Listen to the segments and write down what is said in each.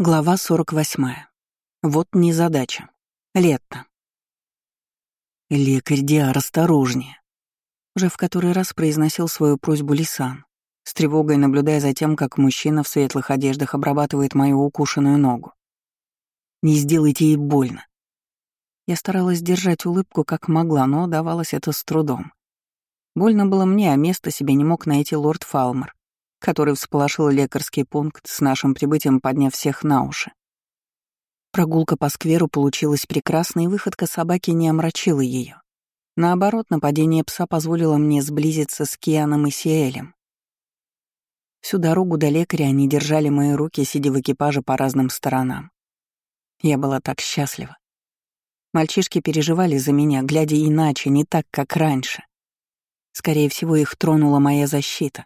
Глава 48. Вот незадача. Лето. «Лекарь Диар, осторожнее!» Уже в который раз произносил свою просьбу Лисан, с тревогой наблюдая за тем, как мужчина в светлых одеждах обрабатывает мою укушенную ногу. «Не сделайте ей больно!» Я старалась держать улыбку как могла, но давалось это с трудом. Больно было мне, а место себе не мог найти лорд Фалмер, который всполошил лекарский пункт с нашим прибытием, подняв всех на уши. Прогулка по скверу получилась прекрасной, и выходка собаки не омрачила ее. Наоборот, нападение пса позволило мне сблизиться с Кианом и Сиэлем. Всю дорогу до лекаря они держали мои руки, сидя в экипаже по разным сторонам. Я была так счастлива. Мальчишки переживали за меня, глядя иначе, не так, как раньше. Скорее всего, их тронула моя защита,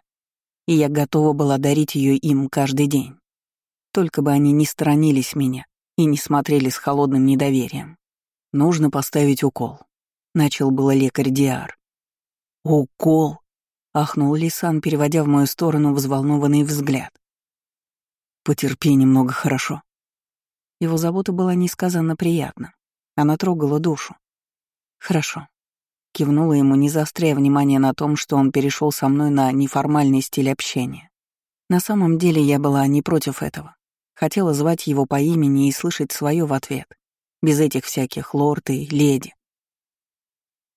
и я готова была дарить ее им каждый день. Только бы они не сторонились меня и не смотрели с холодным недоверием. Нужно поставить укол. Начал было лекарь Диар. «Укол?» — ахнул Лисан, переводя в мою сторону взволнованный взгляд. «Потерпи немного, хорошо». Его забота была несказанно приятна. Она трогала душу. «Хорошо. Кивнула ему, не заостряя внимание на том, что он перешел со мной на неформальный стиль общения. На самом деле я была не против этого. Хотела звать его по имени и слышать свое в ответ, без этих всяких лорд и леди.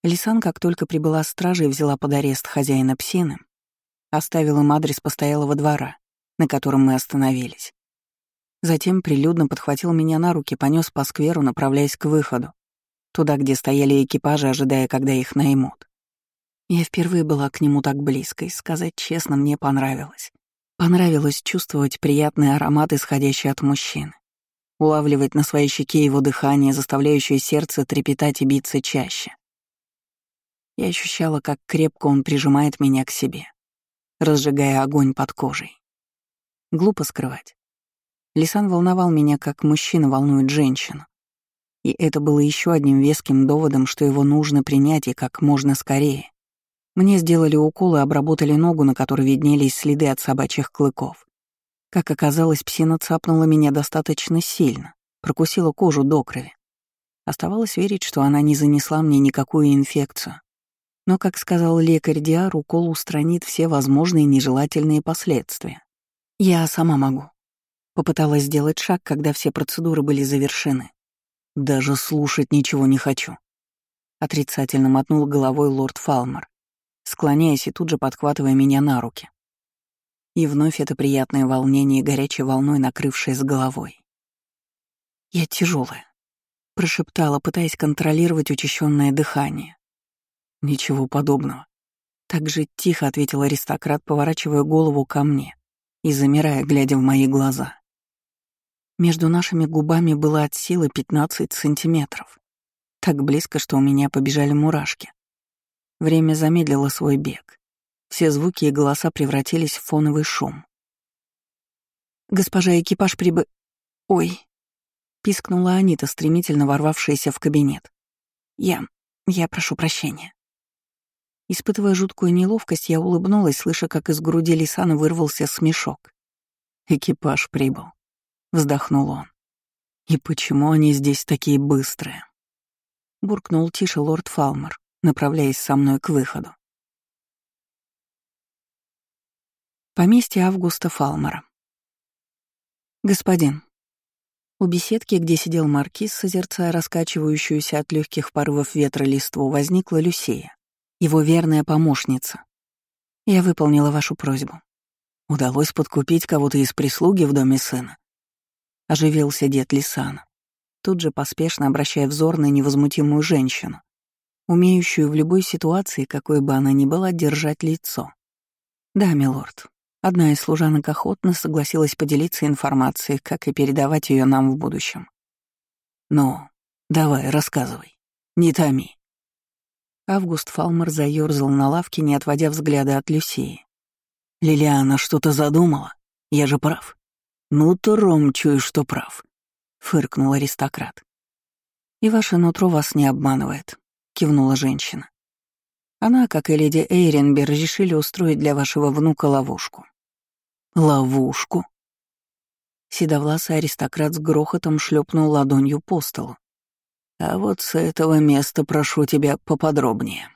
Лисан, как только прибыла стража и взяла под арест хозяина псины, оставил им адрес постоялого двора, на котором мы остановились. Затем прилюдно подхватил меня на руки, понес по скверу, направляясь к выходу, туда, где стояли экипажи, ожидая, когда их наймут. Я впервые была к нему так близко, и, сказать честно, мне понравилось. Понравилось чувствовать приятный аромат, исходящий от мужчины. Улавливать на своей щеке его дыхание, заставляющее сердце трепетать и биться чаще. Я ощущала, как крепко он прижимает меня к себе, разжигая огонь под кожей. Глупо скрывать. Лисан волновал меня, как мужчина волнует женщину. И это было еще одним веским доводом, что его нужно принять и как можно скорее. Мне сделали укол и обработали ногу, на которой виднелись следы от собачьих клыков. Как оказалось, псина цапнула меня достаточно сильно, прокусила кожу до крови. Оставалось верить, что она не занесла мне никакую инфекцию. Но, как сказал лекарь Диар, укол устранит все возможные нежелательные последствия. Я сама могу. Попыталась сделать шаг, когда все процедуры были завершены. Даже слушать ничего не хочу. Отрицательно мотнул головой лорд Фалмер, склоняясь и тут же подхватывая меня на руки. И вновь это приятное волнение горячей волной, накрывшее с головой. «Я тяжелая, прошептала, пытаясь контролировать учащенное дыхание. «Ничего подобного». Так же тихо ответил аристократ, поворачивая голову ко мне и замирая, глядя в мои глаза. Между нашими губами было от силы 15 сантиметров. Так близко, что у меня побежали мурашки. Время замедлило свой бег. Все звуки и голоса превратились в фоновый шум. «Госпожа, экипаж прибы... Ой!» — пискнула Анита, стремительно ворвавшаяся в кабинет. «Я... я прошу прощения». Испытывая жуткую неловкость, я улыбнулась, слыша, как из груди Лисана вырвался смешок. Экипаж прибыл вздохнул он. И почему они здесь такие быстрые? Буркнул тише лорд Фалмер, направляясь со мной к выходу. Поместье Августа Фалмера. «Господин». У беседки, где сидел маркиз, созерцая раскачивающуюся от легких порывов ветра листву, возникла Люсия, его верная помощница. «Я выполнила вашу просьбу. Удалось подкупить кого-то из прислуги в доме сына. — оживился дед Лисана, тут же поспешно обращая взор на невозмутимую женщину, умеющую в любой ситуации, какой бы она ни была, держать лицо. «Да, милорд». Одна из служанок охотно согласилась поделиться информацией, как и передавать ее нам в будущем. «Ну, давай, рассказывай. Не томи». Август Фалмер заёрзал на лавке, не отводя взгляда от Люсии. «Лилиана что-то задумала? Я же прав». «Ну, то Ром, чую, что прав», — фыркнул аристократ. «И ваше нутро вас не обманывает», — кивнула женщина. Она, как и леди Эйренбер, решили устроить для вашего внука ловушку. Ловушку? Седовласый аристократ с грохотом шлепнул ладонью по столу. «А вот с этого места прошу тебя поподробнее».